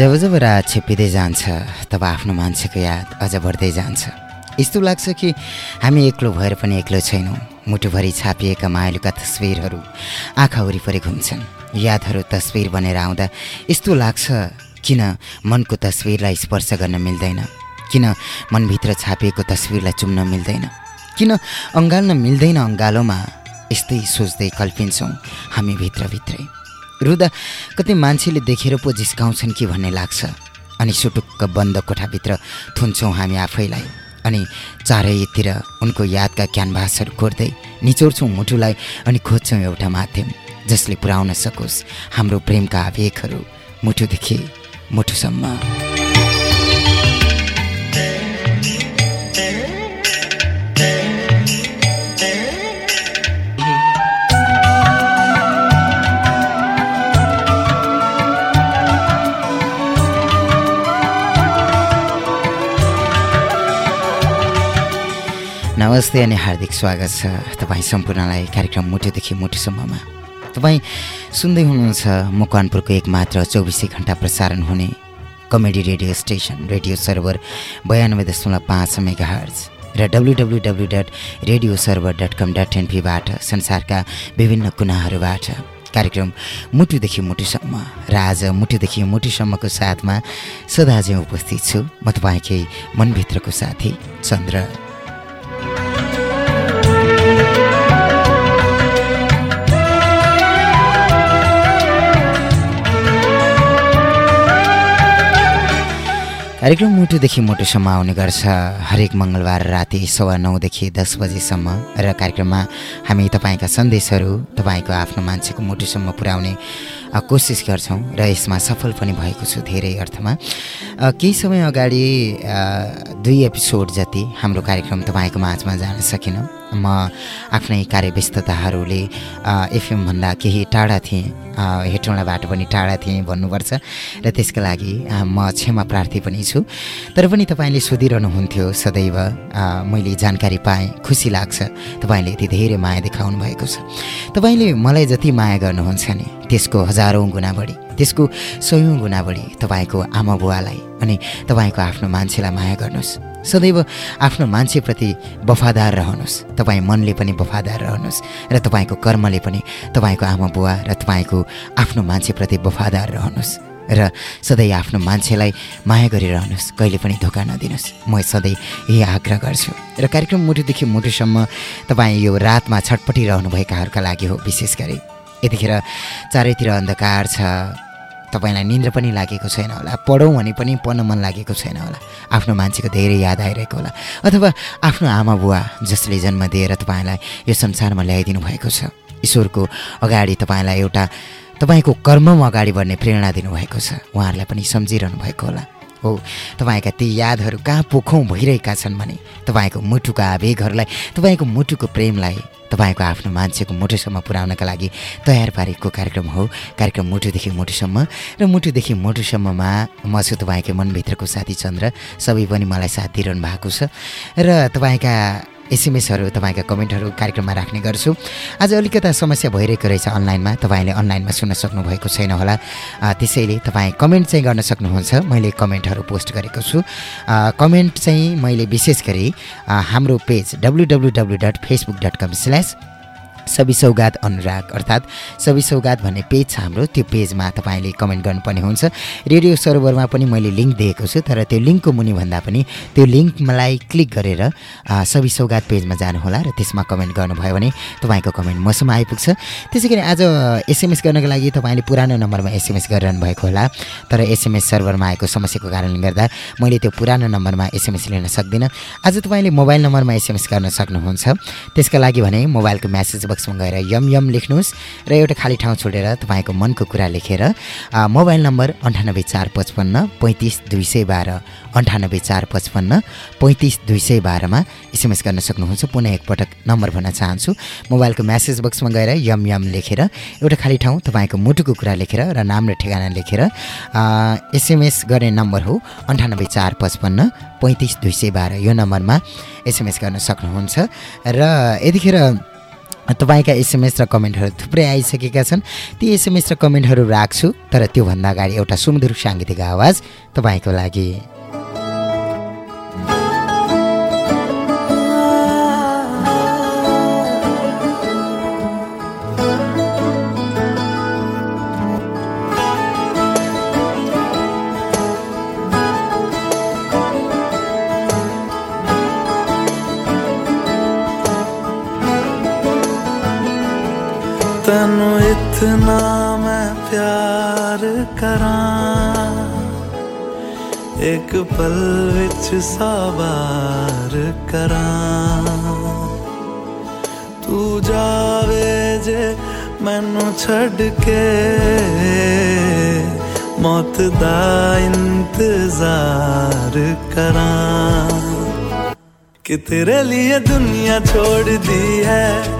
जब जब रात छिप्पिँदै जान्छ तब आफ्नो मान्छेको याद अझ बढ्दै जान्छ। यस्तो लाग्छ कि हामी एक्लो भएर पनि एक्लो छैनौँ। मुटुभरि छापिएका मायालुका तस्विरहरू आँखा वरिपरि घुम्छन्। यादहरू तस्विर बनेर आउँदा यस्तो लाग्छ किन मनको तस्विरलाई स्पर्श गर्न मिल्दैन? किन मनभित्र छापिएको तस्विरलाई चुम्न मिल्दैन? किन अँगाल्न मिल्दैन अँगालोमा? यस्तै सोच्दै कल्पिन्छौँ हामी भित्रभित्रै। रुदा कति मान्छेले देखेर पो जिस्काउँछन् कि भन्ने लाग्छ। अनि सुटुक्क बन्द कोठाभित्र थुन्छौँ हामी आफैलाई। अनि चारैतिर उनको यादका क्यानभासहरू कोर्दै निचोड्छौँ मुटुलाई अनि खोज्छौँ एउटा माध्यम जसले पुर्याउन सकोस्। हाम्रो प्रेमका आवेगहरू मुटुदेखि मुटुसम्म। नमस्ते अनि हार्दिक स्वागत छ। तपाईँ सम्पूर्णलाई कार्यक्रम मुटुदेखि मुटुसम्ममा। तपाईँ सुन्दै हुनुहुन्छ मकवानपुरको एकमात्र चौबिसै घन्टा प्रसारण हुने comedy radio station radio server बयानब्बे दशमलव पाँच मेगा हर्ज र W W W dot radio server dot com dot एनपीबाट संसारका विभिन्न कुनाहरूबाट कार्यक्रम मुटुदेखि मुटुसम्म र आज मुटुदेखि मुटुसम्मको साथमा सदा चाहिँ उपस्थित छु। म तपाईँकै मनभित्रको साथी चन्द्र। कार्यक्रम मुटुदेखि मुटुसम्म आउने गर्छ। हरेक मङ्गलबार राति सवा नौदेखि दस बजीसम्म र कार्यक्रममा हामी तपाईँका सन्देशहरू तपाईँको आफ्नो मान्छेको मुटुसम्म पुर्याउने कोसिस गर्छौँ र यसमा सफल पनि भएको छु धेरै अर्थमा। केही समय अगाडि दुई एपिसोड जति हाम्रो कार्यक्रम तपाईँको माझमा जान सकेन। म आफ्नै कार्यव्यस्तताहरूले एफएमभन्दा केही टाढा थिएँ हेटौँडाबाट पनि टाढा थिएँ भन्नुपर्छ र त्यसका लागि म क्षमा प्रार्थी पनि छु। तर पनि तपाईँले सोधिरहनुहुन्थ्यो सदैव मैले जानकारी पाएँ खुसी लाग्छ। तपाईँले यति धेरै माया देखाउनु भएको छ। तपाईँले मलाई जति माया गर्नुहुन्छ नि त्यसको हजारौँ गुणा बढी। त्यसको सयौँ गुणा बढी तपाईँको आमा बुवालाई अनि तपाईँको आफ्नो मान्छेलाई माया गर्नुहोस्। सदैव आफ्नो मान्छेप्रति वफादार रहनुहोस्। तपाईँ मनले पनि वफादार रहनुहोस् र तपाईँको कर्मले पनि तपाईँको आमा बुवा र तपाईँको आफ्नो मान्छेप्रति वफादार रहनुहोस् र सधैँ आफ्नो मान्छेलाई माया गरिरहनुहोस्। कहिले पनि धोका नदिनुहोस्। म सधैँ यही आग्रह गर्छु। र कार्यक्रम मुटुदेखि मुटुसम्म तपाईँ यो रातमा छटपटिरहनुभएकाहरूका लागि हो विशेष गरी। यतिखेर चारैतिर अन्धकार छ। तपाईँलाई निन्द्र पनि लागेको छैन होला। पढौँ भने पनि पढ्न मन लागेको छैन होला। आफ्नो मान्छेको धेरै याद आइरहेको होला। अथवा आफ्नो आमा बुवा जसले जन्म दिएर तपाईँलाई यो संसारमा ल्याइदिनु भएको छ ईश्वरको अगाडि तपाईँलाई एउटा तपाईँको कर्ममा अगाडि बढ्ने प्रेरणा दिनुभएको छ। उहाँहरूलाई पनि सम्झिरहनु भएको होला। हो। तपाईँका ती यादहरू कहाँ पोखौँ भइरहेका छन् भने तपाईँको मुटुका आवेगहरूलाई तपाईँको मुटुको प्रेमलाई तपाईँको आफ्नो मान्छेको मुटुसम्म पुर्याउनका लागि तयार पारेको कार्यक्रम हो। कार्यक्रम मुटुदेखि मुटुसम्म र मुटुदेखि मुटुसम्ममा म छु तपाईँकै मनभित्रको साथी चन्द्र। सबै पनि मलाई साथ दिइरहनु भएको छ। र तपाईँका एसएमएसहरू तपाईँका कमेन्टहरू कार्यक्रममा राख्ने गर्छु। आज अलिकता समस्या भइरहेको रहेछ अनलाइनमा तपाईँले अनलाइनमा सुन्न सक्नुभएको छैन होला। त्यसैले तपाईँ कमेन्ट चाहिँ गर्न सक्नुहुन्छ। मैले कमेन्टहरू पोस्ट गरेको छु। कमेन्ट चाहिँ मैले विशेष गरी हाम्रो page W W W dot Facebook dot com slash सबै सौगात अनुराग अर्थात् सबै सौगात भन्ने पेज छ हाम्रो। त्यो पेजमा तपाईँले कमेन्ट गर्नुपर्ने हुन्छ। रेडियो सर्भरमा पनि मैले लिङ्क दिएको छु तर त्यो लिङ्कको मुनि भन्दा पनि त्यो लिङ्कलाई क्लिक गरेर सबै सौगात पेजमा जानुहोला र त्यसमा कमेन्ट गर्नुभयो भने तपाईँको कमेन्ट मसम्म आइपुग्छ। त्यसै गरी आज एसएमएस गर्नको लागि तपाईँले पुरानो नम्बरमा एसएमएस गरिरहनु भएको होला तर एसएमएस सर्भरमा आएको समस्याको कारणले गर्दा मैले त्यो पुरानो नम्बरमा एसएमएस लिन सक्दिनँ। आज तपाईँले मोबाइल नम्बरमा एसएमएस गर्न सक्नुहुन्छ। त्यसका लागि भने मोबाइलको म्यासेज बक्समा गएर यम यम लेख्नुहोस् र एउटा खाली ठाउँ छोडेर तपाईँको मनको कुरा लेखेर मोबाइल नम्बर अन्ठानब्बे चार पचपन्न पैँतिस दुई सय बाह्र अन्ठानब्बे चार पचपन्न पैँतिस दुई सय बाह्रमा एसएमएस गर्न सक्नुहुन्छ। पुनः एकपटक नम्बर भन्न चाहन्छु। मोबाइलको म्यासेज बक्समा गएर यम यम लेखेर एउटा खाली ठाउँ तपाईँको मुटुको कुरा लेखेर र नाम र ठेगाना लेखेर एसएमएस गर्ने नम्बर हो अन्ठानब्बे चार पचपन्न पैँतिस दुई सय बाह्र। यो नम्बरमा एसएमएस गर्न सक्नुहुन्छ। र यतिखेर तपाईँका एसएमएस र कमेन्टहरू थुप्रै आइसकेका छन्। ती एसएमएस र कमेन्टहरू राख्छु तर त्योभन्दा अगाडि एउटा सुमधुर साङ्गीतिक आवाज तपाईँको लागि प्यार करा। एक पल विच सवार करा। तू जावे जे मैनू छड़ के मौत दा इंतज़ार करा। कि तेरे लिए दुनिया छोड़ दी है।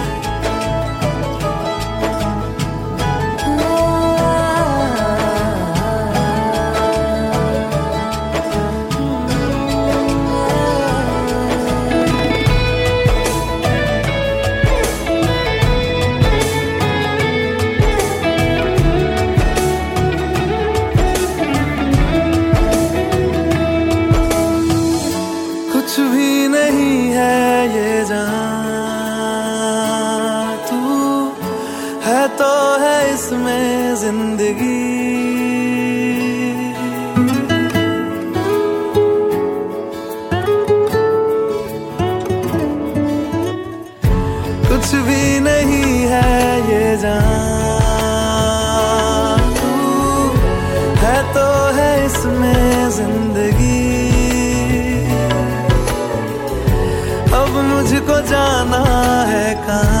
में ज़िंदगी। कुछ भी नहीं है ये जान है तो है इसमें ज़िंदगी। अब मुझको जाना है कहाँ?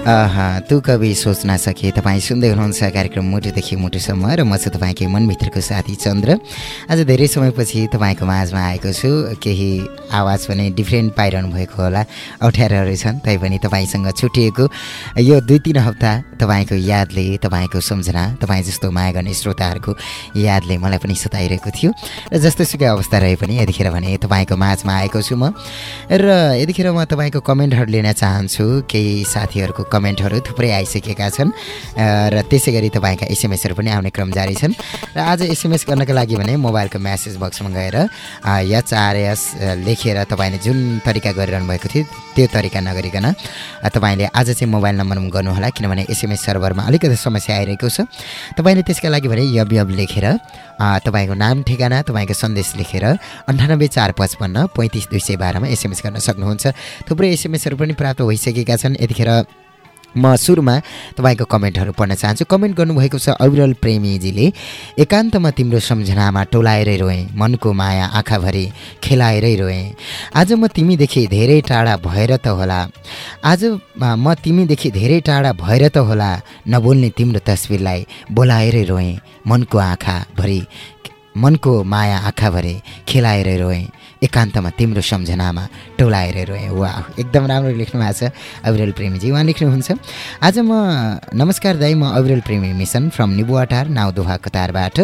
आहा तु कवि सोच्न सके तपाईँ सुन्दै हुनुहुन्छ कार्यक्रम मुटुदेखि मुटुसम्म र म चाहिँ तपाईँकै मनभित्रको साथी चन्द्र। आज धेरै समयपछि तपाईँको माझमा आएको छु। केही आवाज पनि डिफ्रेन्ट पाइरहनु भएको होला। अप्ठ्यारोहरू छन् तैपनि तपाईँसँग छुट्टिएको यो दुई तिन हप्ता तपाईँको यादले तपाईँको सम्झना तपाईँ जस्तो माया गर्ने श्रोताहरूको यादले मलाई पनि सताइरहेको थियो। र जस्तो सुकै अवस्था रहे पनि यतिखेर भने तपाईँको माझमा आएको छु म। र यतिखेर म तपाईँको कमेन्टहरू लिन चाहन्छु। केही साथीहरूको कमेन्टहरू थुप्रै आइसकेका छन्। र त्यसै गरी तपाईँका एसएमएसहरू पनि आउने क्रम जारी छन्। र आज एसएमएस गर्नको लागि भने मोबाइलको म्यासेज बक्समा गएर एचआरएस लेखेर तपाईँले जुन तरिका गरिरहनु भएको थियो त्यो तरिका नगरिकन तपाईँले आज चाहिँ मोबाइल नम्बरमा गर्नुहोला किनभने एसएमएस सर्भरमा अलिकति समस्या आइरहेको छ। तपाईँले त्यसका लागि भने यब यब लेखेर तपाईँको नाम ठेगाना तपाईँको सन्देश लेखेर अन्ठानब्बे चार पचपन्न पैँतिस दुई सय बाह्रमा एसएमएस गर्न सक्नुहुन्छ। थुप्रै एसएमएसहरू पनि प्राप्त भइसकेका छन्। यतिखेर म सुरुमा तपाईँको कमेन्टहरू पढ्न चाहन्छु। कमेन्ट गर्नुभएको छ अविरल प्रेमीजीले। एकान्तमा तिम्रो सम्झनामा टोलाएरै रोएँ मनको माया आँखाभरि खेलाएरै रोएँ। आज म तिमीदेखि धेरै टाढा भएर त होला। आज म तिमीदेखि धेरै टाढा भएर त होला नबोल्ने तिम्रो तस्विरलाई बोलाएरै रोएँ मनको आँखाभरि मनको माया आँखाभरि खेलाएरै रोएँ। एकान्तमा तिम्रो सम्झनामा टोलाएर रोएँ वा एकदम राम्रो लेख्नु भएको छ अविरल प्रेमीजी। उहाँ लेख्नुहुन्छ आज म नमस्कार दाई म Abiral Premi mission from Nibuwatar now Doha कतारबाट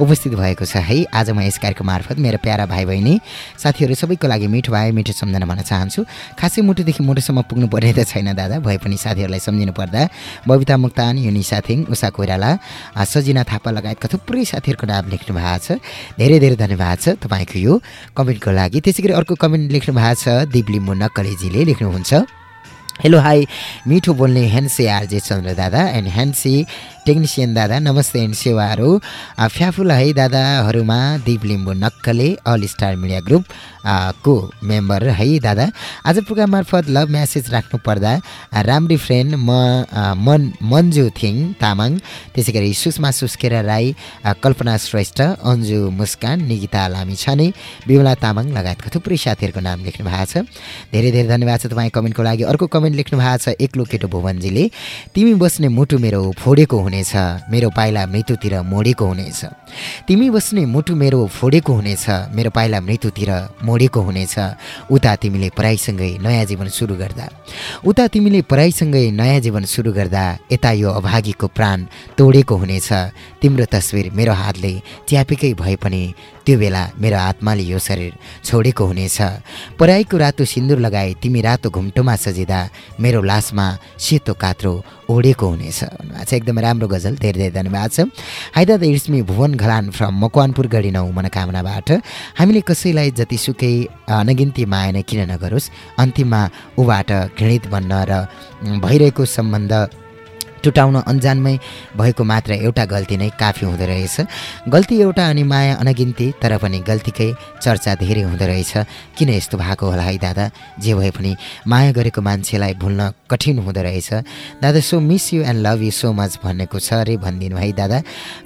उपस्थित भएको छ। है आज म यस कार्यक्रम मार्फत मेरो प्यारा भाइ बहिनी साथीहरू सबैको लागि मिठो भाइ मिठो सम्झना भन्न चाहन्छु। खासै मुटुदेखि मुटुसम्म पुग्नु पर्ने त छैन दादा। भए पनि साथीहरूलाई सम्झिनु पर्दा बबिता मुक्तान युनि साथिङ उषा कोइराला सजिना थापा लगायतका थुप्रै साथीहरूको नाम लेख्नु भएको छ। धेरै धेरै धन्यवाद छ तपाईँको यो कमेन्टको लागि। त्यसै गरी अर्को कमेन्ट लेख्नु भएको छ दिप लिम्बू नक्कलेजीले लेख्नुहुन्छ। हेलो हाई मिठो बोल्ने हेन्से आरजे चन्द्र दादा एन्ड हेन्सी टेक्निसियन दादा नमस्ते एन्ड सेवाहरू। फ्याफुला है दादाहरूमा दिप लिम्बू नक्कले अल स्टार मिडिया ग्रुप को मेम्बर है दादा। आज प्रोग्राम मार्फत लभ म्यासेज राख्नु पर्दा राम्री फ्रेन्ड म मन मन्जु थिङ तामाङ त्यसै गरी सुषमा सुस्केरा राई कल्पना श्रेष्ठ अन्जु मुस्कान निगिता लामी छाने विमला तामाङ लगायतका थुप्रै साथीहरूको नाम लेख्नु भएको छ। धेरै धेरै धन्यवाद छ तपाईँ कमेन्टको लागि। अर्को कमेन्ट लेख्नु भएको छ एक्लो केटो भुवनजीले। तिमी बस्ने मुटु मेरो फोडेको हुनेछ। मेरो पाइला मृत्युतिर मोडेको हुनेछ। तिमी बस्ने मुटु मेरो फोडेको हुनेछ। मेरो पाइला मृत्युतिर मोडेको हुनेछ। उता तिमीले पढाइसँगै नयाँ जीवन सुरु गर्दा। उता तिमीले पढाइसँगै नयाँ जीवन सुरु गर्दा यता यो अभागीको प्राण तोडेको हुनेछ। तिम्रो तस्विर मेरो हातले च्यापेकै भए पनि त्यो बेला मेरो आत्माले यो शरीर छोडेको हुनेछ। पराईको रातो सिन्दुर लगाए तिमी रातो घुम्टोमा सजिँदा मेरो लासमा सेतो कात्रो ओढेको हुनेछ। भन्नुभएको छ। एकदमै राम्रो गजल धेरै धेरै धन्यवाद छ। The it's me Bhuwan Ghalan from Makwanpur Gadhi नौ मनोकामनाबाट। हामीले कसैलाई जतिसुकै अनगिन्ती माया नै किन नगरोस् अन्तिममा ऊबाट घृणित बन्न र भइरहेको सम्बन्ध टुटाउन अन्जानमै भएको मात्र एउटा गल्ती नै काफी हुँदो रहेछ। गल्ती एउटा अनि माया अनगिन्ती तर पनि गल्तीकै चर्चा धेरै हुँदो रहेछ। किन यस्तो भएको होला है दादा? जे भए पनि माया गरेको मान्छेलाई भुल्न कठिन हुँदो रहेछ। दादा so miss you and love you so much भन्नेको छ अरे भनिदिनु है दादा।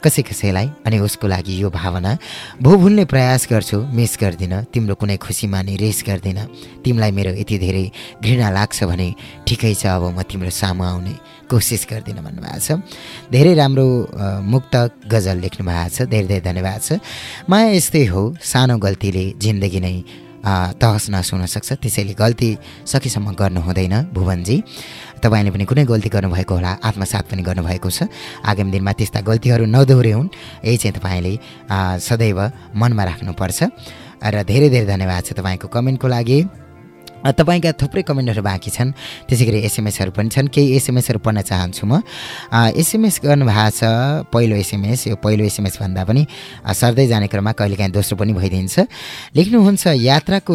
कसै कसैलाई अनि उसको लागि यो भावना भो भुल्ने प्रयास गर्छु मिस गर्दिनँ। तिम्रो कुनै खुसीमा नि रेस गर्दिनँ। तिमीलाई मेरो यति धेरै घृणा लाग्छ भने ठिकै छ अब म तिम्रो सामु आउने कोसिस गर्दिनँ भन्नुभएको छ। धेरै राम्रो मुक्त गजल लेख्नु भएको छ धेरै धेरै धन्यवाद छ। माया यस्तै हो सानो गल्तीले जिन्दगी नै तहस नहस हुनसक्छ त्यसैले गल्ती सकेसम्म गर्नु हुँदैन भुवनजी। तपाईँले पनि कुनै गल्ती गर्नुभएको होला आत्मसात पनि गर्नुभएको छ। आगामी दिनमा त्यस्ता गल्तीहरू हुन् यही चाहिँ तपाईँले सदैव मनमा राख्नुपर्छ। र धेरै धेरै धन्यवाद छ तपाईँको कमेन्टको लागि। तपाईँका थुप्रै कमेन्टहरू बाँकी छन्। त्यसै गरी एसएमएसहरू पनि छन्। केही एसएमएसहरू पढ्न चाहन्छु म। एसएमएस गर्नुभएको छ पहिलो एसएमएस। यो पहिलो एसएमएस भन्दा पनि सर्दै जाने क्रममा कहिलेकाहीँ दोस्रो पनि भइदिन्छ। लेख्नुहुन्छ यात्राको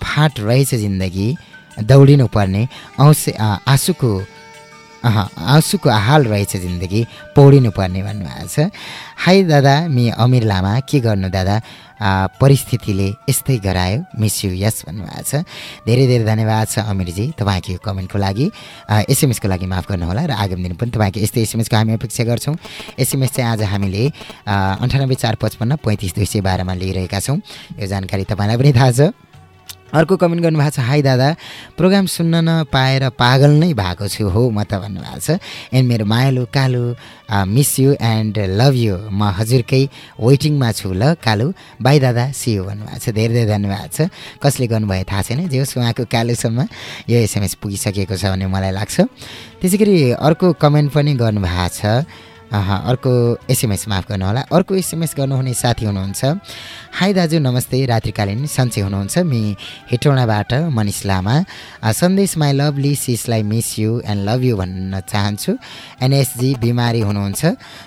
फाट रहेछ जिन्दगी दौडिनु पर्ने औँसे आँसुको आँसुको हाल रहेछ जिन्दगी पौडिनु पर्ने भन्नुभएको छ। हाई दादा मि अमिर लामा के गर्नु दादा? परिस्थितिले यस्तै गरायो। मिस यु यस भन्नुभएको छ। धेरै धेरै धन्यवाद छ अमिरजी तपाईँको यो कमेन्टको लागि। एसएमएसको लागि माफ गर्नुहोला र आगामी दिन पनि तपाईँको यस्तै एसएमएसको हामी अपेक्षा गर्छौँ। एसएमएस चाहिँ आज हामीले अन्ठानब्बे चार पचपन्न पैँतिस दुई सय बाह्रमा लिइरहेका छौँ। यो जानकारी तपाईँलाई पनि थाहा छ। अर्को कमेन्ट गर्नुभएको छ हाई दादा प्रोग्राम सुन्न नपाएर पागल नै भएको छु हो म त भन्नुभएको छ। एन्ड मेरो मायालु Kalu miss you and love you म हजुरकै वेटिङमा छु ल कालु। बाई दादा सियु भन्नुभएको छ। धेरै धेरै धन्यवाद छ। कसले गर्नुभयो थाहा छैन जे होस् उहाँको कालुसम्म यो एसएमएस पुगिसकेको छ भन्ने मलाई लाग्छ। त्यसै अर्को कमेन्ट पनि गर्नुभएको छ अर्को एसएमएस माफ गर्नुहोला अर्को एसएमएस गर्नुहुने साथी हुनुहुन्छ। हाई दाजु नमस्ते। रात्रिकालीन सन्चै हुनुहुन्छ मि हेटौँडाबाट मनिष लामा। सन्देश my lovely सिसलाई miss you and love you भन्न चाहन्छु। एनएसजी बिमारी हुनुहुन्छ।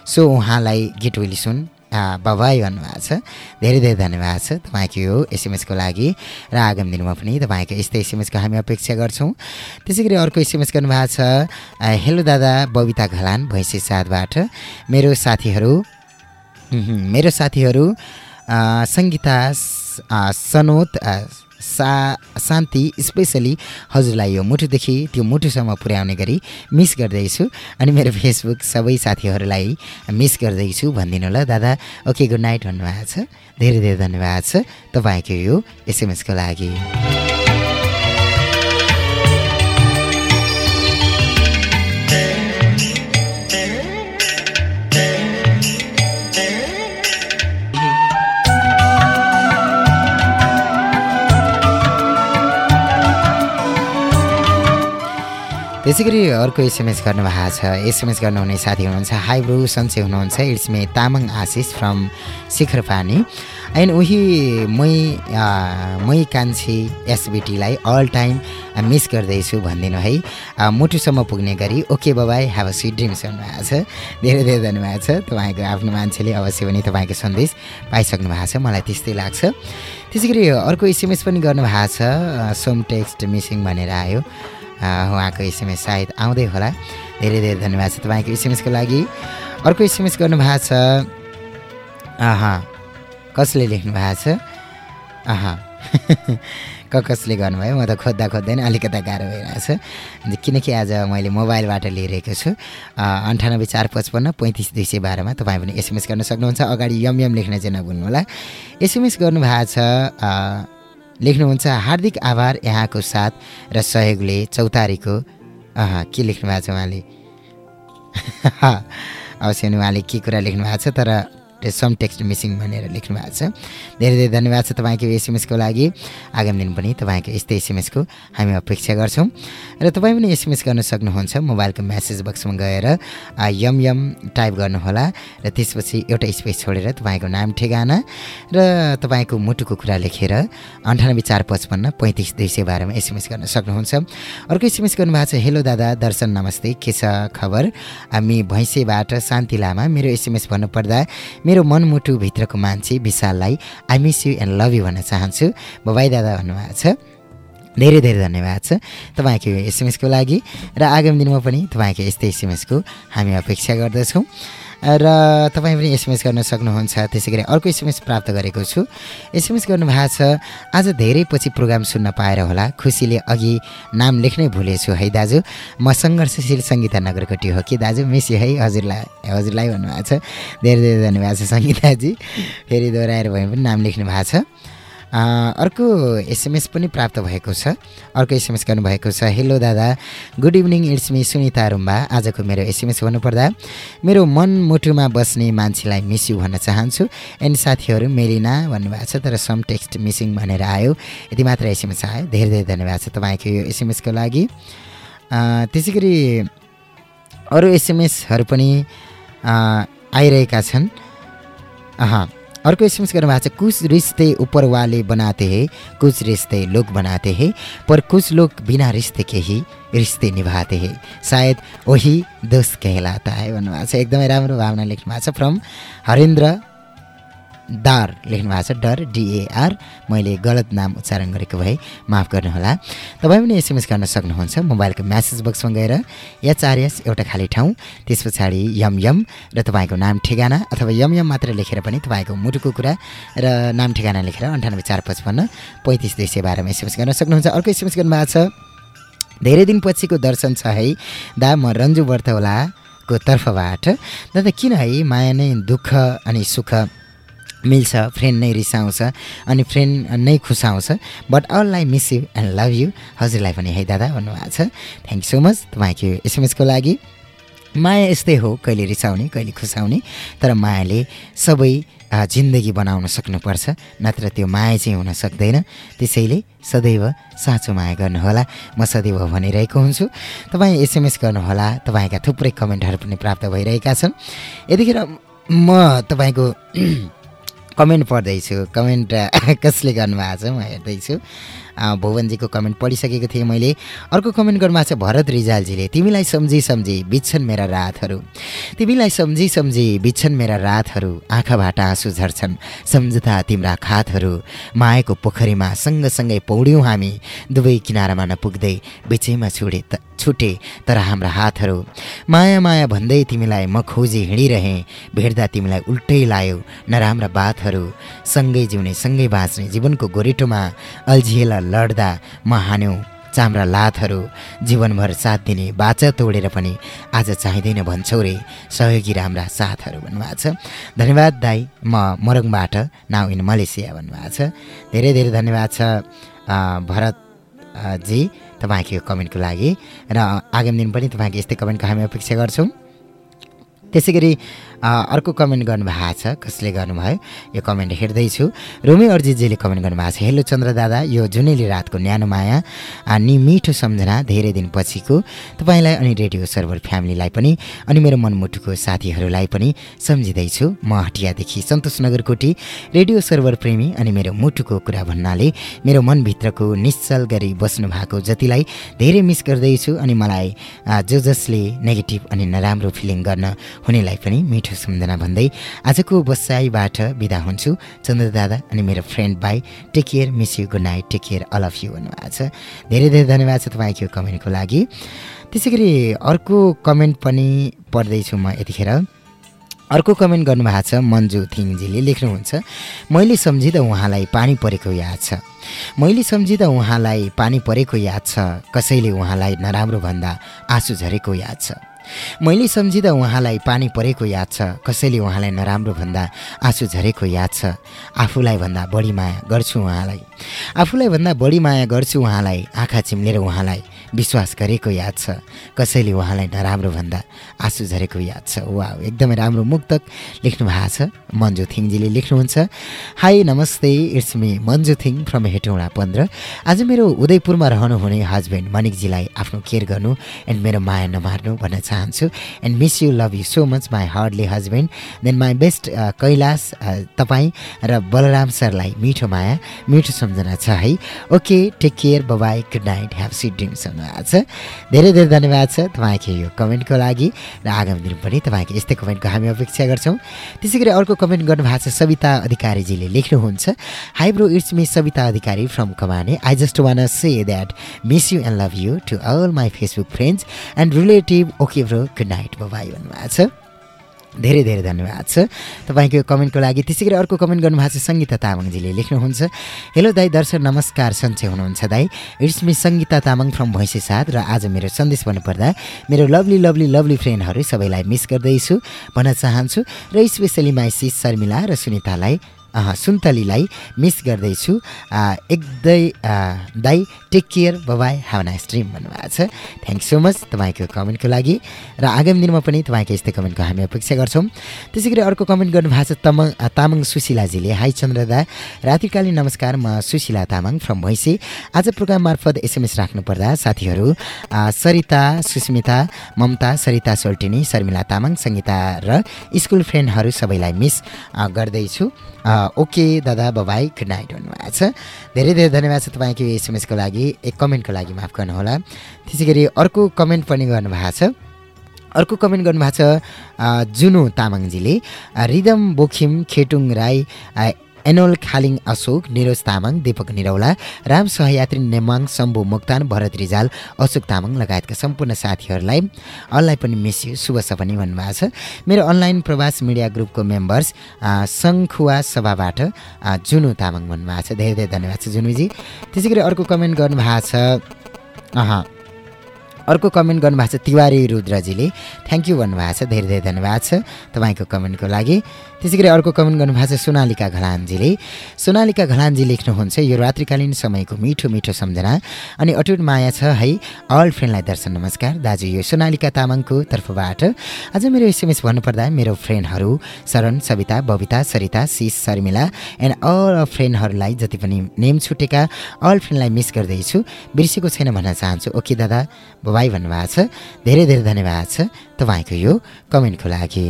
सो उहाँलाई गिट विली सुन। बबाई भन्नुभएको छ। धेरै धेरै धन्यवाद छ तपाईँको यो एसएमएसको लागि र आगामी दिनमा पनि तपाईँको यस्तै एसएमएसको हामी अपेक्षा गर्छौँ। त्यसै गरी अर्को एसएमएस गर्नुभएको छ हेलो दादा बबिता घलान भैँसे साथबाट। मेरो साथीहरू मेरो साथीहरू सङ्गीता सनोत सा शान्ति स्पेसली हजुरलाई यो मुटुदेखि त्यो मुटुसम्म पुर्याउने गरी मिस गर्दैछु। अनि मेरो फेसबुक सबै साथीहरूलाई मिस गर्दैछु भनिदिनु ल दादा। ओके गुड नाइट भन्नुभएको छ। धेरै धेरै धन्यवाद छ तपाईँको यो एसएमएसको लागि। त्यसै गरी अर्को एसएमएस गर्नुभएको छ। एसएमएस गर्नुहुने साथी हुनुहुन्छ। हाई ब्रु सन्चै हुनुहुन्छ। It's me Tamang Ashish from Shikhar Pani and उही मै मै कान्छी एसबिटीलाई अल टाइम मिस गर्दैछु भनिदिनु है। मुटुसम्म पुग्ने गरी okay bye bye have a sweet dreams भन्नुभएको छ। धेरै धेरै धन्यवाद छ तपाईँको आफ्नो मान्छेले अवश्य पनि तपाईँको सन्देश पाइसक्नु भएको छ। मलाई त्यस्तै लाग्छ। त्यसै गरी अर्को एसएमएस पनि गर्नुभएको छ। सोम टेक्स्ट मिसिङ भनेर आयो। उहाँको एसएमएस सायद आउँदै होला। धेरै धेरै धन्यवाद छ तपाईँको एसएमएसको लागि। अर्को एसएमएस गर्नुभएको छ। आहा कसले लेख्नु भएको छ? आहा क कसले गर्नुभयो? म त खोज्दा खोज्दैन अलिकता गाह्रो भइरहेछ किनकि आज मैले मोबाइलबाट लिइरहेको छु। अन्ठानब्बे चार पचपन्न पैँतिस दुई सय बाह्रमा तपाईँ पनि एसएमएस गर्न सक्नुहुन्छ। अगाडि यम यम लेख्न चाहिँ नभुल्नु होला एसएमएस गर्नुभएको छ लेख्नुहुन्छ हार्दिक आभार यहाँको साथ र सहयोगले चौतारीको के लेख्नु भएको छ उहाँले? अवश्य उहाँले के कुरा लेख्नु भएको छ तर सम टेक्स्ट मिसिङ भनेर लेख्नु भएको छ। धेरै धेरै धन्यवाद छ तपाईँको एसएमएसको लागि। आगामी दिन पनि तपाईँको यस्तै एसएमएसको हामी अपेक्षा गर्छौँ। र तपाईँ पनि एसएमएस गर्न सक्नुहुन्छ मोबाइलको म्यासेज बक्समा गएर यम यम टाइप गर्नुहोला। र त्यसपछि एउटा स्पेस छोडेर तपाईँको नाम ठेगाना र तपाईँको मुटुको कुरा लेखेर अन्ठानब्बे चार पचपन्न पैँतिस दुई सय बाह्रमा एसएमएस गर्न सक्नुहुन्छ। अर्को एसएमएस गर्नुभएको छ हेलो दादा दर्शन नमस्ते के छ खबर? हामी भैँसेबाट शान्ति लामा मेरो एसएमएस भन्नुपर्दा मेरो मनमुटुभित्रको मान्छे विशाललाई I miss you and love you भन्न चाहन्छु। बबाई दादा भन्नुभएको छ। धेरै धेरै धन्यवाद छ। तपाईँको एसएमएसको लागि र आगामी दिनमा पनि तपाईँको यस्तै एसएमएसको हामी अपेक्षा गर्दछौँ। र तपाईँ पनि एसएमएस गर्न सक्नुहुन्छ त्यसै गरी अर्को एसएमएस प्राप्त गरेको छु। एसएमएस गर्नुभएको छ आज धेरै पछि प्रोग्राम सुन्न पाएर होला। खुसीले अघि नाम लेख्नै भुलेछु है दाजु? म सङ्घर्षशील सङ्गीता नगरकोटी हो कि दाजु? मिसी है? हजुरलाई हजुरलाई भन्नुभएको छ। धेरै धेरै धन्यवाद छ सङ्गीताजी। फेरि दोहोऱ्याएर भए पनि नाम लेख्नु भएको छ। अर्को एसएमएस पनि प्राप्त भएको छ। अर्को एसएमएस गर्नुभएको छ। हेलो दादा good evening it's me Sunita Rumba. आजको मेरो एसएमएस भन्नुपर्दा मेरो मन मुटुमा बस्ने मान्छेलाई मिस यु भन्न चाहन्छु। एन्ड साथीहरू मेलिना भन्नुभएको छ तर सम टेक्स्ट मिसिङ भनेर आयो। यति मात्र एसएमएस आयो। धेरै धेरै धन्यवाद छ तपाईँको यो एसएमएसको लागि। त्यसै गरी अरू एसएमएसहरू पनि आइरहेका छन्। अर्को एसएमएस गर्नुभएको छ कुछ रिश्ते ऊपर वाले बनाते हैं कुछ रिश्ते लोग बनाते हैं पर कुछ लोग बिना रिश्ते के ही रिश्ते निभाते हैं। सायद वही दोस्त कहलाता है भन्नुभएको छ। एकदमै राम्रो भावना लेख्नु भएको छ। फ्रम हरेन्द्र डर लेख्नु भएको छ डर डिएआर मैले गलत नाम उच्चारण गरेको भए माफ गर्नुहोला। तपाईँ पनि एसएमएस गर्न सक्नुहुन्छ मोबाइलको म्यासेज बक्समा गएर एचआरएस एउटा खाली ठाउँ त्यस पछाडि यम यम र तपाईँको नाम ठेगाना अथवा यम यम मात्र लेखेर पनि तपाईँको मुटुको कुरा र नाम ठेगाना लेखेर अन्ठानब्बे चार पचपन्न पैँतिस दुई सय बाह्रमा एसएमएस गर्न सक्नुहुन्छ। अर्को एसएमएस गर्नुभएको छ धेरै दिनपछिको दर्शन छ है दा म रन्जु बर्तौलाको तर्फबाट। दादा किन है माया नै दुःख अनि सुख मिल्छ फ्रेन्ड नै रिसाउँछ अनि फ्रेन्ड नै खुसाउँछ but all I miss you and love you हजुरलाई पनि है दादा भन्नुभएको छ। थ्याङ्क यू सो मच तपाईँको एसएमएसको लागि। माया यस्तै हो कहिले रिसाउने कहिले खुसाउने तर मायाले सबै जिन्दगी बनाउन सक्नुपर्छ नत्र त्यो माया चाहिँ हुन सक्दैन। त्यसैले सदैव साँचो माया गर्नुहोला। म सदैव भनिरहेको हुन्छु। तपाईँ एसएमएस गर्नुहोला। तपाईँका थुप्रै कमेन्टहरू पनि प्राप्त भइरहेका छन्। यतिखेर म तपाईँको कमेन्ट पढ्दैछु कमेन्ट कसले गर्नुभएको छ म हेर्दैछु। भुवनजीको कमेन्ट पढिसकेको थिएँ मैले। अर्को कमेन्ट गर्नुभएको छ भरत रिजालजीले तिमीलाई सम्झी सम्झी बिच्छन् मेरा रातहरू। तिमीलाई सम्झी सम्झी बिच्छन् मेरा रातहरू। आँखाबाट आँसु झर्छन् सम्झता तिम्रा खातहरू। मायाको पोखरीमा सँगसँगै पौड्यौँ हामी दुवै किनारामा नपुग्दै बिचैमा छुडे त छुटे तर हाम्रा हातहरू। माया माया भन्दै तिमीलाई म खोजी हिँडिरहेँ भेट्दा तिमीलाई उल्टै लायो नराम्रा बातहरू। सँगै जिउने सँगै बाँच्ने जीवनको गोरेटोमा अल्झिएला लड्दा म हान्यौँ चाम्रा लातहरू जीवनभर साथ दिने बाचा तोडेर पनि आज चाहिँदैन भन्छौ रे सहयोगी राम्रा साथहरू भन्नुभएको छ। धन्यवाद दाई म मरङबाट नाउ इन मलेसिया भन्नुभएको छ। धेरै धेरै धन्यवाद छ अ, भरत अ, जी तपाईँको यो कमेन्टको लागि। र आगामी दिन पनि तपाईँको यस्तै कमेन्टको हामी अपेक्षा गर्छौँ। त्यसै गरी अर्को कमेन्ट गर्नुभएको छ कसले गर्नुभयो? यो कमेन्ट हेर्दैछु। रोमी अर्जितजीले कमेन्ट गर्नुभएको छ हेलो चन्द्र दादा यो जुनेली रातको न्यानो माया अनि मिठो सम्झना धेरै दिनपछिको तपाईँलाई अनि रेडियो सर्भर फ्यामिलीलाई पनि अनि मेरो मनमुटुको साथीहरूलाई पनि सम्झिँदैछु। म हटियादेखि सन्तोष नगरकोटी रेडियो सर्भर प्रेमी अनि मेरो मुटुको कुरा भन्नाले मेरो मनभित्रको निश्चल गरी बस्नु भएको जतिलाई धेरै मिस गर्दैछु अनि मलाई जो जसले नेगेटिभ अनि नराम्रो फिलिङ गर्न हुनेलाई पनि मिठो सम्झना भन्दै आजको बसाइबाट बिदा हुन्छु। चन्द्र दादा अनि मेरो फ्रेन्ड भाइ take care miss you good night take care all of you भन्नुभएको छ। धेरै धेरै धन्यवाद छ तपाईँको कमेन्टको लागि। त्यसै गरी अर्को कमेन्ट पनि पढ्दैछु म यतिखेर। अर्को कमेन्ट गर्नुभएको छ मन्जु थिङजीले लेख्नुहुन्छ मैले सम्झिँदा उहाँलाई पानी परेको याद छ। मैले सम्झिँदा उहाँलाई पानी परेको याद छ। कसैले उहाँलाई नराम्रो भन्दा आँसु झरेको याद छ। मैले सम्झिँदा उहाँलाई पानी परेको याद छ। कसैले उहाँलाई नराम्रो भन्दा आँसु झरेको याद छ। आफूलाई भन्दा बढी माया गर्छु उहाँलाई। आफूलाई भन्दा बढी माया गर्छु उहाँलाई। आँखा चिम्लेर उहाँलाई। विश्वास गरेको याद छ। कसैले उहाँलाई नराम्रो भन्दा आँसु झरेको याद छ। वा एकदमै राम्रो मुक्तक लेख्नु भएको छ। मन्जु थिङजीले लेख्नुहुन्छ। Hi namaste it's me Manju Thing from Hetauda पन्ध्र। आज मेरो उदयपुरमा रहनुहुने हस्बेन्ड मनिकजीलाई आफ्नो केयर गर्नु एन्ड मेरो माया नमार्नु भन्न चाहन्छु। And miss you love you so much my hardly husband then my best Kailash तपाईँ र बलराम सरलाई मिठो माया मिठो सम्झना छ है? Okay take care bye bye good night have sweet dreams भन्नुभएको छ। धेरै धेरै धन्यवाद छ तपाईँको यो कमेन्टको लागि र आगामी दिन पनि तपाईँको यस्तै कमेन्टको हामी अपेक्षा गर्छौँ। त्यसै गरी अर्को कमेन्ट गर्नुभएको छ सविता अधिकारीजीले लेख्नुहुन्छ। Hi bro it's me Savita Adhikari from Kamane I just want say that miss you and love you to all my Facebook friends and relative okay bro good night bye भन्नुभएको छ। धेरै धेरै धन्यवाद छ। तपाईँको कमेन्टको लागि त्यसै गरी अर्को कमेन्ट गर्नुभएको छ सङ्गीता तामाङजीले। लेख्नुहुन्छ हेलो दाई दर्शक नमस्कार सन्चै हुनुहुन्छ दाई। It's me Sangita Tamang from Bhainse साथ र आज मेरो सन्देश भन्नुपर्दा मेरो लभली लभली लभली फ्रेन्डहरू सबैलाई मिस गर्दैछु भन्न चाहन्छु र स्पेसली माई सिस शर्मिला र सुनितालाई सुन्तलीलाई मिस गर्दैछु। एकदै दाई take care bye bye nice dream भन्नुभएको छ. थ्याङ्क सो मच तपाईँको कमेन्टको लागि. र आगामी दिनमा पनि तपाईँको यस्तै कमेन्टको हामी अपेक्षा गर्छौँ। त्यसै गरी अर्को कमेन्ट गर्नुभएको छ तमङ तामाङ सुशीलाजीले। हाई चन्द्रदा रात्रिकालीन नमस्कार म सुशीला तामाङ फ्रम भैँसे आज प्रोग्राम मार्फत एसएमएस राख्नुपर्दा साथीहरू सरिता सुस्मिता ममता सरिता सोल्टिनी शर्मिला तामाङ सङ्गीता र स्कुल फ्रेन्डहरू सबैलाई मिस गर्दैछु। ओके दादा बबाई गुड नाइट भन्नुभएको छ। धेरै धेरै धन्यवाद छ तपाईँको एसएमएसको लागि एक कमेन्टको लागि माफ गर्नुहोला। त्यसै गरी अर्को कमेन्ट पनि गर्नुभएको छ। अर्को कमेन्ट गर्नुभएको छ जुनु तामाङजीले। रिदम बोखिम खेटुङ राई एनोल खालिङ अशोक निरोज तामाङ दीपक निरौला राम सहयात्री नेमाङ शम्भु मोक्तान भरत रिजाल अशोक तामाङ लगायतका सम्पूर्ण साथीहरूलाई अनलाई पनि मिस यु शुभ सपनी भन्नुभएको छ। मेरो अनलाइन प्रवास मिडिया ग्रुपको मेम्बर्स अ, सङ्खुवा सभाबाट अ, जुनु तामाङ भन्नुभएको छ। धेरै धेरै धन्यवाद छ जुनुजी। त्यसै गरी अर्को कमेन्ट गर्नुभएको छ। अह अर्को कमेन्ट गर्नुभएको छ तिवारी रुद्रजीले। थ्याङ्क यू भन्नुभएको छ धेरै धेरै धन्यवाद छ तपाईँको कमेन्टको लागि। त्यसै गरी अर्को कमेन्ट गर्नुभएको छ सोनालिका घलानजीले सोनालिका घलानजी लेख्नुहुन्छ यो रात्रिकालीन समयको मिठो मिठो सम्झना अनि अटुट माया छ है। अल फ्रेन्डलाई दर्शन नमस्कार। दाजु यो सोनालिका तामाङको तर्फबाट आज मेरो एसएमएस भन्नुपर्दा मेरो फ्रेन्डहरू Sharan Savita Babita Sarita sis Sharmila and all फ्रेन्डहरूलाई जति पनि नेम छुटेका अल फ्रेन्डलाई मिस गर्दैछु। बिर्सेको छैन भन्न चाहन्छु। ओके दादा। बाई भन्नुभएको छ। धेरै धेरै धन्यवाद छ तपाईँको यो कमेन्टको लागि।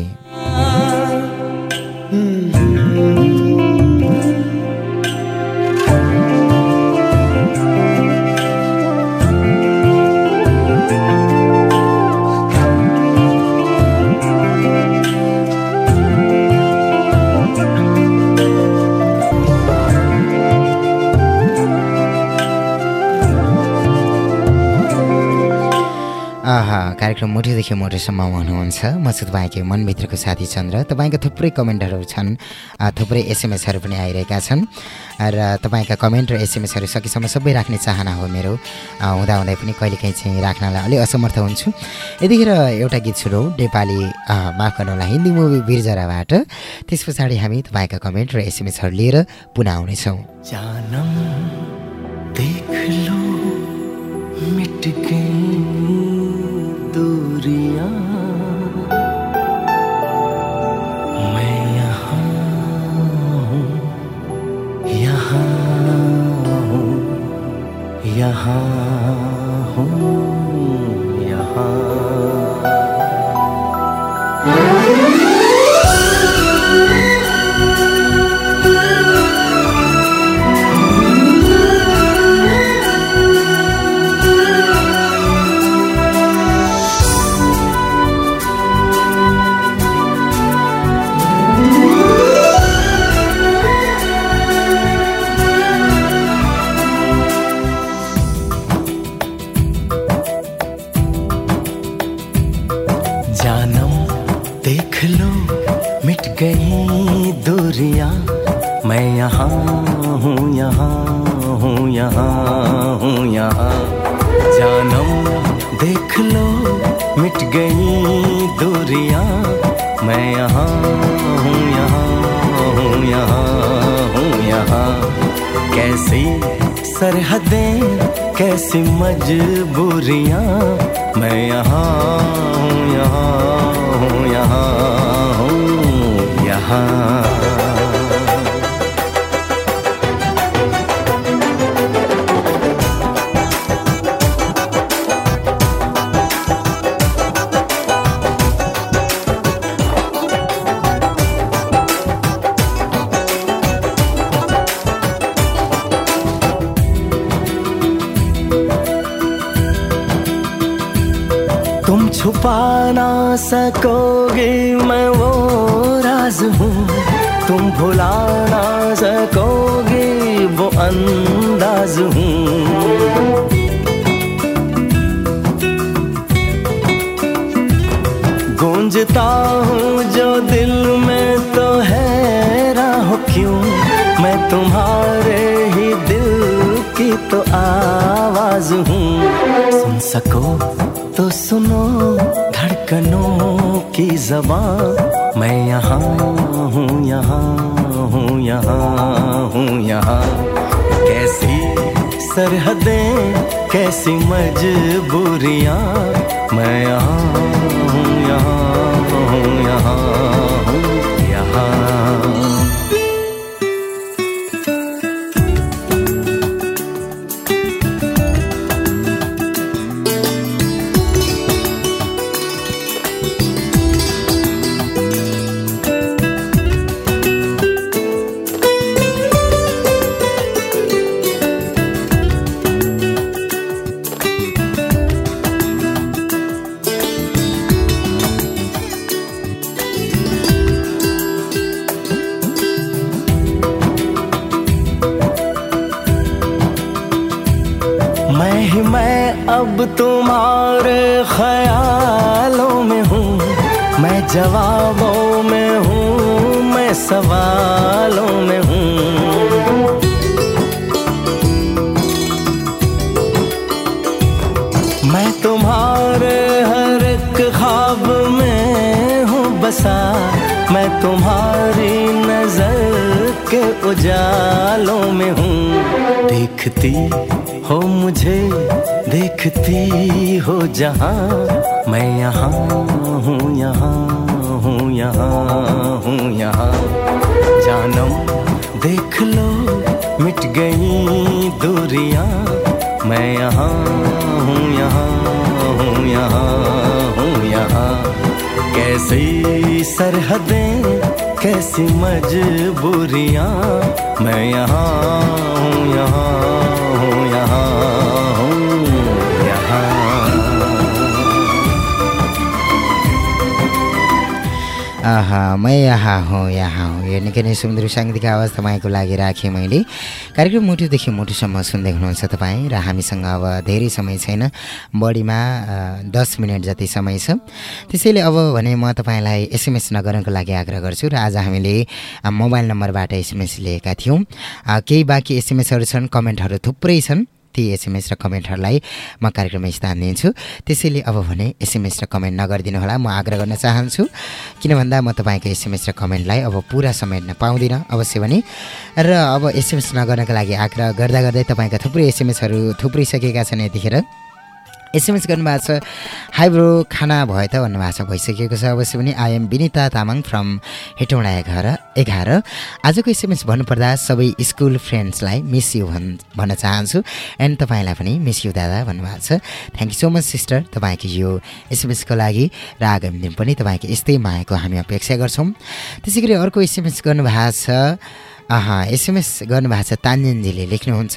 कार्यक्रम मुठीदेखि मुठीसम्म हुनुहुन्छ। म चाहिँ तपाईँको मनभित्रको साथी चन्द्र। तपाईँका थुप्रै कमेन्टहरू छन् थुप्रै एसएमएसहरू पनि आइरहेका छन्। र तपाईँका कमेन्ट र एसएमएसहरू सकेसम्म सबै राख्ने चाहना हो मेरो। हुँदाहुँदै पनि कहिलेकाहीँ चाहिँ राख्नलाई अलिक असमर्थ हुन्छु। यतिखेर एउटा गीत सुनौँ नेपाली माफ गर्नुहोला हिन्दी मुभी बिरजराबाट। त्यस पछाडि हामी तपाईँका कमेन्ट र एसएमएसहरू लिएर पुनः आउनेछौँ। मिट गई मैं यहाँ यहाँ यहाँ हूँ। सकोगे मैं वो राज हूँ। तुम भुला ना सकोगे, वो अंदाज हूँ। गूंजता हूँ जो दिल में तो है राह क्यों? मैं तुम्हारे ही दिल की तो आवाज़ हूँ। सुन सको तो सुनो। धड़कनों की जबान। मैं यहाँ हूँ यहाँ हूँ यहाँ हूँ, यहाँ। कैसी सरहदें, कैसी मजबूरियाँ। मैं यहाँ हूँ यहाँ हूँ, यहाँ। देखती हो मुझे, देखती हो जहाँ। मैं यहाँ हूँ यहाँ हूँ यहाँ हूँ, यहाँ। जानम, देख लो, मिट गई दूरियाँ। मैं यहाँ हूँ यहाँ हूँ यहाँ हूँ, यहाँ। कैसी सरहदें कैसी मजबूरियाँ? मैं यहाँ हूँ यहाँ हूँ यहाँ म यहाँ हुँ यहाँ हुँ। यो निकै नै सुन्दर साङ्गीतिक आवाज तपाईँको लागि राखेँ मैले। कार्यक्रम मुटुदेखि मुटुसम्म सुन्दै हुनुहुन्छ तपाईँ र हामीसँग अब धेरै समय छैन। बढीमा दस मिनट जति समय छ। त्यसैले अब भने म तपाईँलाई एसएमएस नगर्नको लागि आग्रह गर्छु र आज हामीले मोबाइल नम्बरबाट एसएमएस लिएका थियौँ। केही बाँकी एसएमएसहरू छन् कमेन्टहरू थुप्रै छन्। ती एसएमएस र कमेन्टहरूलाई म कार्यक्रममा स्थान दिन्छु। त्यसैले अब भने एसएमएस र कमेन्ट नगरिदिनु होला म आग्रह गर्न चाहन्छु किन भन्दा म तपाईँको एसएमएस र कमेन्टलाई अब पुरा समेट्न पाउँदिनँ अवश्य भने र अब एसएमएस नगर्नको लागि आग्रह गर्दा गर्दै तपाईँका थुप्रै एसएमएसहरू थुप्रिसकेका छन् यतिखेर। एसएमएस गर्नुभएको छ। हाई ब्रो खाना भयो त भन्नुभएको छ भइसकेको छ। अवश्य पनि आइएम विनिता तामाङ फ्रम हेटौँडा एघार एघार। आजको एसएमएस भन्नुपर्दा सबै स्कुल फ्रेन्ड्सलाई मिस यु भन् भन्न चाहन्छु। एन्ड तपाईँलाई पनि मिस यु दादा भन्नुभएको छ। Thank you so much sister तपाईँको यो एसएमएसको लागि र आगामी दिन पनि तपाईँको यस्तै मायाको हामी अपेक्षा गर्छौँ। त्यसै गरी अर्को एसएमएस गर्नुभएको छ। एसएमएस गर्नुभएको छ तान्जनजीले लेख्नुहुन्छ।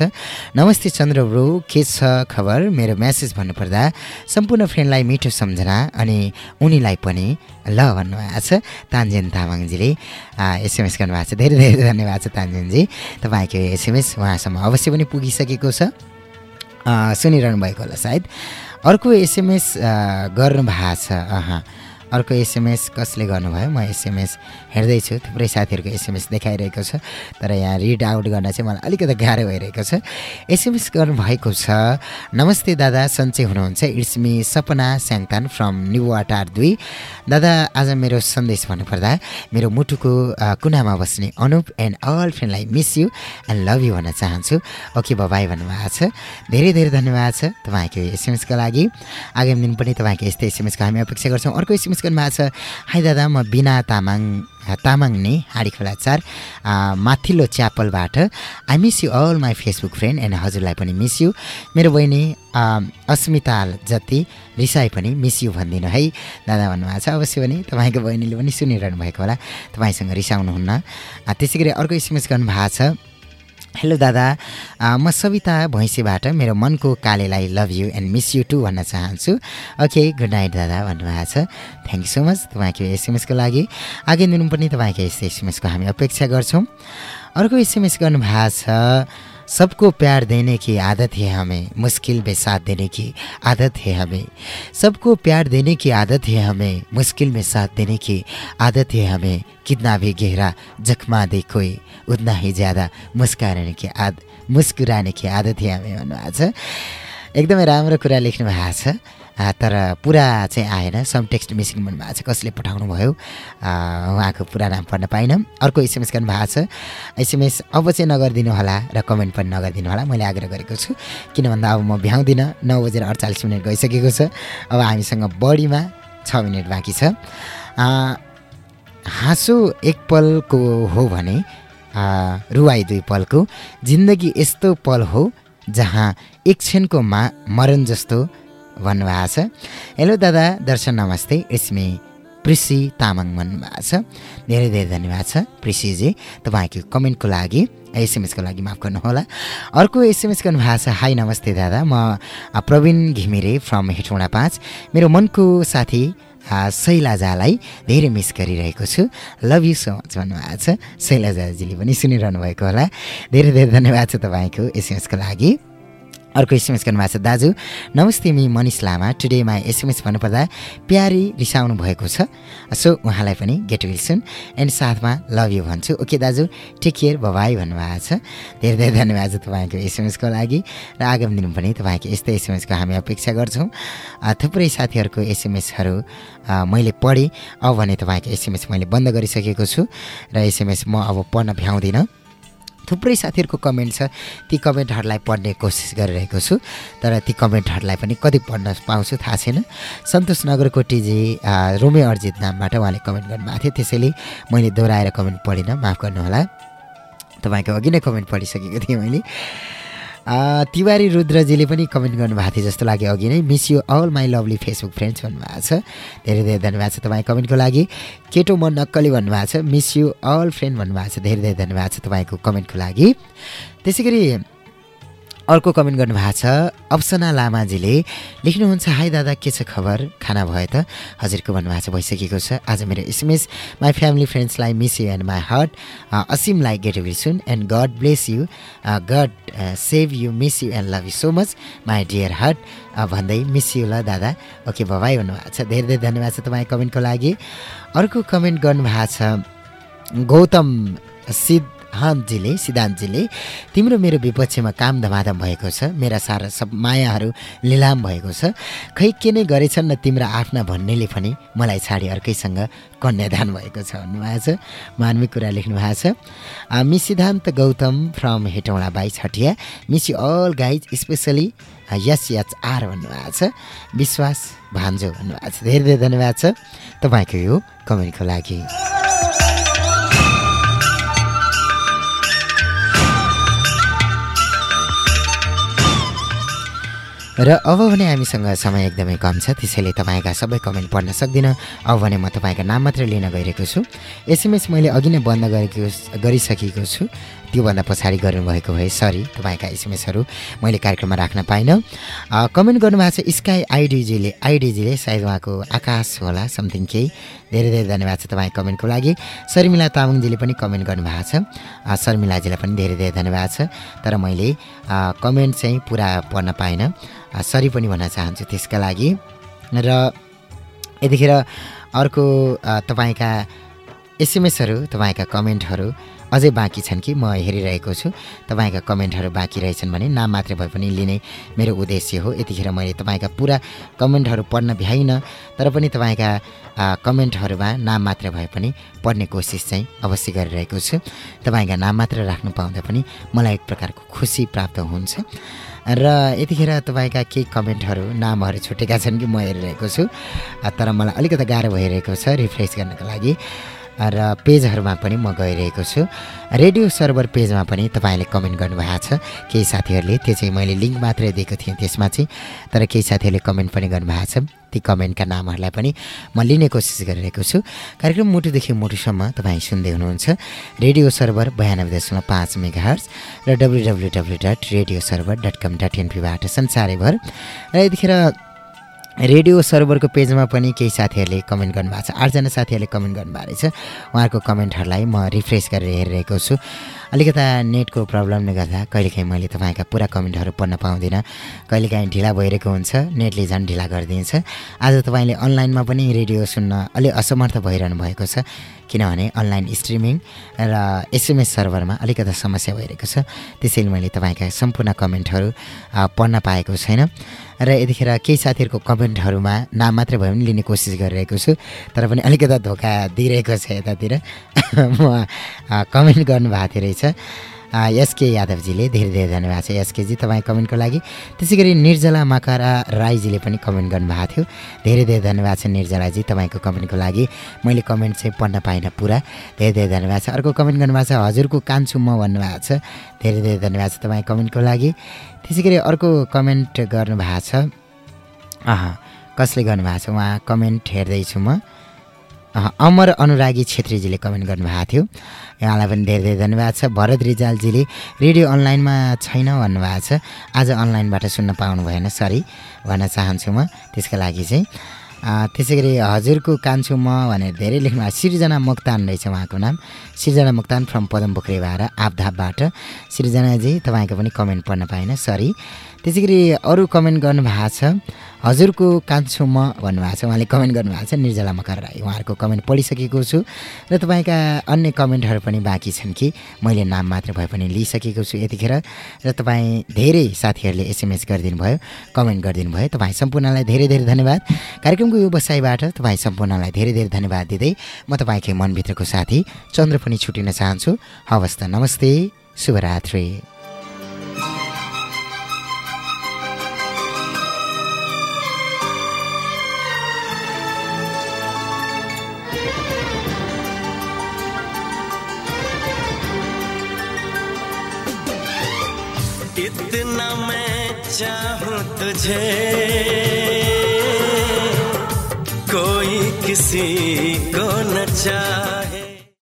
नमस्ते चन्द्र ब्रो के छ खबर? मेरो म्यासेज भन्नुपर्दा सम्पूर्ण फ्रेन्डलाई मिठो सम्झना अनि उनीलाई पनि ल भन्नुभएको छ तान्जेन तामाङजीले। एसएमएस गर्नुभएको छ धेरै धेरै धन्यवाद छ तान्जेनजी। तपाईँको एसएमएस उहाँसम्म अवश्य पनि पुगिसकेको छ। अ, सुनिरहनु भएको होला सायद। अर्को एसएमएस गर्नुभएको छ अह अर्को एसएमएस कसले गर्नुभयो? म एसएमएस हेर्दैछु। थुप्रै साथीहरूको एसएमएस देखाइरहेको छ। तर यहाँ रिड आउट गर्न चाहिँ मलाई अलिकति गाह्रो भइरहेको छ। एसएमएस गर्नुभएको छ। नमस्ते दादा सन्चै हुनुहुन्छ। It's me Sapana Syangtan from Nibatar दुई दादा आज मेरो सन्देश भन्नुपर्दा मेरो मुटुको कुनामा बस्ने Anup and all फ्रेन्डलाई miss you and love you भन्न चाहन्छु। ओके बबाई भन्नुभएको छ। धेरै धेरै धन्यवाद छ तपाईँको एसएमएसको लागि। आगामी दिन पनि तपाईँको यस्तै एसएमएसको हामी अपेक्षा गर्छौँ। अर्को एसएमएस गर्नुभएको छ। हाई दादा म बिना तामाङ तामाङ नि हाँडी खोला चार माथिल्लो च्यापलबाट I miss you all my Facebook friend and हजुरलाई पनि मिस यु मेरो बहिनी अस्मिता जति रिसाई पनि मिस यु भनिदिनु है। दादा भन्नुभएको छ अवश्य पनि तपाईँको बहिनीले पनि सुनिरहनु भएको होला तपाईँसँग रिसाउनुहुन्न। त्यसै गरी अर्को एसएमएस गर्नुभएको छ। हेलो दादा अ, म सविता भैँसीबाट मेरो मनको कालेलाई love you and miss you too भन्न चाहन्छु। ओके गुड नाइट दादा भन्नुभएको छ। थ्याङ्क यू सो मच तपाईँको एसएमएसको लागि। आगे दिन पनि तपाईँको यस्तो एसएमएसको हामी अपेक्षा गर्छौँ। अर्को एसएमएस गर्नुभएको छ सबको प्यार देने की आदत है हमें, मुश्किल में साथ देने की आदत है हमें। सबको प्यार देने की आदत है हमें, मुश्किल में साथ देने की आदत है हमें। कितना भी गहरा जख्मा दे कोई, उतना ही ज़्यादा मुस्कुराने की आद, मुस्कुराने की आदत है हमें भन्नुभएको छ एकदमै राम्रो कुरा लेख्नु भएको छ तर पुरा चाहिँ आएन। सम टेक्स्ट मिसिङ भन्नुभएको छ। कसले पठाउनु भयो उहाँको पुरा नाम पढ्न पाइनँ। अर्को एसएमएस गर्नुभएको छ। एसएमएस अब चाहिँ नगरिदिनु होला र कमेन्ट पनि नगरिदिनु होला। मैले आग्रह गरेको छु। किन भन्दा अब म भ्याउँदिनँ। नौ बजेर अडचालिस मिनट गइसकेको छ। अब हामीसँग बढीमा छ मिनट बाँकी छ। हाँसो एक पलको हो भने रुवाई दुई पलको। जिन्दगी यस्तो पल हो जहाँ एक क्षणको मा मरण जस्तो भन्नुभएको छ हेलो दादा दर्शन नमस्ते इसमी प्रिसी तामाङ भन्नुभएको छ धेरै धेरै धन्यवाद छ प्रिसीजी तपाईँको कमेन्टको लागि एसएमएसको लागि माफ गर्नुहोला। अर्को एसएमएस गर्नुभएको छ हाई नमस्ते दादा म प्रवीण घिमिरे फ्रम हेटौँडा पाँच। मेरो मनको साथी शैलाजालाई धेरै मिस गरिरहेको छु। लभ यु सो मच भन्नुभएको छ शैलाजाजीले पनि सुनिरहनु भएको होला। धेरै धेरै धन्यवाद छ तपाईँको एसएमएसको लागि। अर्को एसएमएस गर्नुभएको छ दाजु। नमस्ते मि मनिष लामा। टुडेमा एसएमएस भन्नुपर्दा प्यारी रिसाउनु भएको छ। सो उहाँलाई पनि गेट विल सुन। एन्ड साथमा लभ यु भन्छु। ओके दाजु टेक केयर भवाई भन्नुभएको छ। धेरै धेरै धन्यवाद छ तपाईँको एसएमएसको लागि। र आगामी दिन पनि तपाईँको यस्तै एसएमएसको हामी अपेक्षा गर्छौँ। थुप्रै साथीहरूको एसएमएसहरू मैले पढेँ। अब भने तपाईँको एसएमएस मैले बन्द गरिसकेको छु। र एसएमएस म अब पढ्न भ्याउँदिनँ। थुप्रै साथीहरूको कमेन्ट छ। ती कमेन्टहरूलाई पढ्ने कोसिस गरिरहेको छु। तर ती कमेन्टहरूलाई पनि कति पढ्न पाउँछु थाहा छैन। सन्तोष नगरकोटीजी रोमे अर्जित नामबाट उहाँले कमेन्ट गर्नुभएको थियो। त्यसैले मैले दोहोऱ्याएर कमेन्ट पढिनँ। माफ गर्नुहोला। तपाईँको अघि नै कमेन्ट पढिसकेको थिएँ मैले। तिवारी रुद्रजीले पनि कमेन्ट गर्नुभएको थियो जस्तो लाग्यो अघि नै। Miss you all my lovely Facebook friends भन्नुभएको छ। धेरै धेरै धन्यवाद छ तपाईँ कमेन्टको लागि। केटो म नक्कली भन्नुभएको छ। मिस यु अल फ्रेन्ड भन्नुभएको छ। धेरै धेरै धन्यवाद छ तपाईँको कमेन्टको लागि। त्यसै गरी अर्को कमेन्ट गर्नुभएको छ अप्सना लामाजीले लेख्नुहुन्छ हाई दादा के छ खबर? खाना भयो त? हजुरको भन्नुभएको छ भइसकेको छ। आज मेरो SMS my family फ्रेन्ड्सलाई miss you and my heart असिमलाई get well soon and God bless you God save you miss you and love you so much my dear heart भन्दै मिस यु ल दादा। ओके भवाई भन्नुभएको छ। धेरै धेरै धन्यवाद छ तपाईँ कमेन्टको लागि। अर्को कमेन्ट गर्नुभएको छ गौतम सिद्धान्तजीले सिद्धान्तजीले तिम्रो मेरो विपक्षमा काम धमाधम भएको छ मेरा सारा सब मायाहरू लिलाम भएको छ। खै के नै गरेछन् न तिम्रा आफ्ना भन्नेले पनि मलाई छाडी अर्कैसँग कन्यादान भएको छ भन्नुभएको छ। मार्मिक कुरा लेख्नु भएको छ। Miss Siddhant Gautam from Hetauda bye छटिया miss you all guys specially S H R भन्नुभएको छ। विश्वास भान्जो भन्नुभएको छ। धेरै धेरै धन्यवाद छ। तपाईँको यो कमेन्टको लागि। र अब भने हामीसँग समय एकदमै कम छ त्यसैले तपाईँका सबै कमेन्ट पढ्न सक्दिनँ। अब भने म तपाईँका नाम मात्रै लिन गइरहेको छु। एसएमएस मैले अघि नै बन्द गरेको गरिसकेको छु। त्योभन्दा पछाडि गर्नुभएको भए सरी तपाईँका एसएमएसहरू मैले कार्यक्रममा राख्न पाइनँ। कमेन्ट गर्नुभएको छ स्काई आइडिजीले आइडिजीले सायद उहाँको आकाश होला समथिङ केही। धेरै धेरै धन्यवाद छ तपाईँ कमेन्टको लागि। शर्मिला तामाङजीले पनि कमेन्ट गर्नुभएको छ। शर्मिलाजीलाई पनि धेरै धेरै धन्यवाद छ। तर मैले कमेन्ट चाहिँ पुरा पढ्न पाइनँ। सरी पनि भन्न चाहन्छु त्यसका लागि। र यतिखेर अर्को तपाईँका एसएमएसहरू तपाईँका कमेन्टहरू अझै बाँकी छन् कि म हेरिरहेको छु। तपाईँका कमेन्टहरू बाँकी रहेछन् भने नाम मात्रै भए पनि लिने मेरो उद्देश्य हो। यतिखेर मैले तपाईँका पुरा कमेन्टहरू पढ्न भ्याइनँ तर पनि तपाईँका कमेन्टहरूमा नाम मात्र भए पनि पढ्ने कोसिस चाहिँ अवश्य गरिरहेको छु। तपाईँका नाम मात्र राख्नु पाउँदा पनि मलाई एक प्रकारको खुसी प्राप्त हुन्छ। र यतिखेर तपाईँका केही कमेन्टहरू नामहरू छुटेका छन् कि म हेरिरहेको छु। तर मलाई अलिकति गाह्रो भइरहेको छ रिफ्रेस गर्नको लागि। र पेजहरूमा पनि म गइरहेको छु। रेडियो सर्भर पेजमा पनि तपाईँले कमेन्ट गर्नुभएको छ। केही साथीहरूले त्यो चाहिँ मैले लिङ्क मात्रै दिएको थिएँ त्यसमा चाहिँ तर केही साथीहरूले कमेन्ट पनि गर्नुभएको छ। ती कमेन्टका नामहरूलाई पनि म लिने कोसिस गरिरहेको छु। कार्यक्रम मुटुदेखि मुटुसम्म तपाईँ सुन्दै हुनुहुन्छ। रेडियो सर्भर बयानब्बे दशमलव पाँच मेगा हर्स र W W W dot radio server dot com dot एनपीबाट संसारैभर। र यतिखेर रेडियो सर्भरको पेजमा पनि केही साथीहरूले कमेन्ट गर्नुभएको छ। आठजना साथीहरूले कमेन्ट गर्नुभएको रहेछ। उहाँहरूको कमेन्टहरूलाई म रिफ्रेस गरेर हेरिरहेको छु। अलिकता नेटको प्रब्लमले गर्दा कहिलेकाहीँ मैले तपाईँका पुरा कमेन्टहरू पढ्न पाउँदिनँ। कहिलेकाहीँ ढिला भइरहेको हुन्छ। नेटले झन् ढिला गरिदिन्छ। आज तपाईँले अनलाइनमा पनि रेडियो सुन्न अलि असमर्थ भइरहनु भएको छ। किनभने अनलाइन स्ट्रिमिङ र एसएमएस सर्भरमा अलिकति समस्या भइरहेको छ। त्यसैले मैले तपाईँका सम्पूर्ण कमेन्टहरू पढ्न पाएको छैन। र यतिखेर केही साथीहरूको कमेन्टहरूमा नाम मात्रै भए पनि लिने कोसिस गरिरहेको छु। तर पनि अलिकति धोका दिइरहेको छ यतातिर। म कमेन्ट गर्नुभएको थियो रहेछ। एसके यादवजीले धेरै धेरै धन्यवाद छ एसकेजी तपाईँ कमेन्टको लागि। त्यसै गरी निर्जला मकरा राईजीले पनि कमेन्ट गर्नुभएको थियो। धेरै धेरै धन्यवाद छ निर्जलाजी तपाईँको कमेन्टको लागि। मैले कमेन्ट चाहिँ पढ्न पाइनँ पुरा। धेरै धेरै धन्यवाद छ। अर्को कमेन्ट गर्नुभएको छ हजुरको कान्छु म भन्नुभएको छ। धेरै धेरै धन्यवाद छ तपाईँ कमेन्टको लागि। त्यसै गरी अर्को कमेन्ट गर्नुभएको छ। अह कसले गर्नुभएको छ? उहाँ कमेन्ट हेर्दैछु म। अमर अनुरागी छेत्रीजीले कमेन्ट गर्नुभएको थियो। उहाँलाई पनि धेरै धेरै धन्यवाद छ। भरत रिजालजीले रेडियो अनलाइनमा छैन भन्नुभएको छ। आज अनलाइनबाट सुन्न पाउनु भएन सरी भन्न चाहन्छु म। त्यसका लागि चाहिँ त्यसै गरी हजुरको कान्छु म भनेर धेरै लेख्नु भएको सिर्जना मोक्तान रहेछ उहाँको नाम। सिर्जना मोक्तान फ्रम पदम पोखरेबाट आपधापबाट सिर्जनाजी तपाईँको पनि कमेन्ट पढ्न पाइनँ सरी। त्यसै गरी अरू कमेन्ट गर्नुभएको छ। हजुरको कान्छु म भन्नुभएको छ उहाँले कमेन्ट गर्नुभएको छ निर्जला मकर राई उहाँहरूको कमेन्ट पढिसकेको छु। र तपाईँका अन्य कमेन्टहरू पनि बाँकी छन् कि मैले नाम मात्र भए पनि लिइसकेको छु यतिखेर। र तपाईँ धेरै साथीहरूले एसएमएस गरिदिनु भयो कमेन्ट गरिदिनु भयो तपाईँ सम्पूर्णलाई धेरै धेरै धन्यवाद। कार्यक्रमको यो बसाइबाट तपाईँ सम्पूर्णलाई धेरै धेरै धन्यवाद दिँदै म तपाईँकै मनभित्रको साथी चन्द्र पनि छुटिन चाहन्छु। हवस् त नमस्ते शुभरात्री। चाहूँ तुझे। कोई किसी को न चाहे।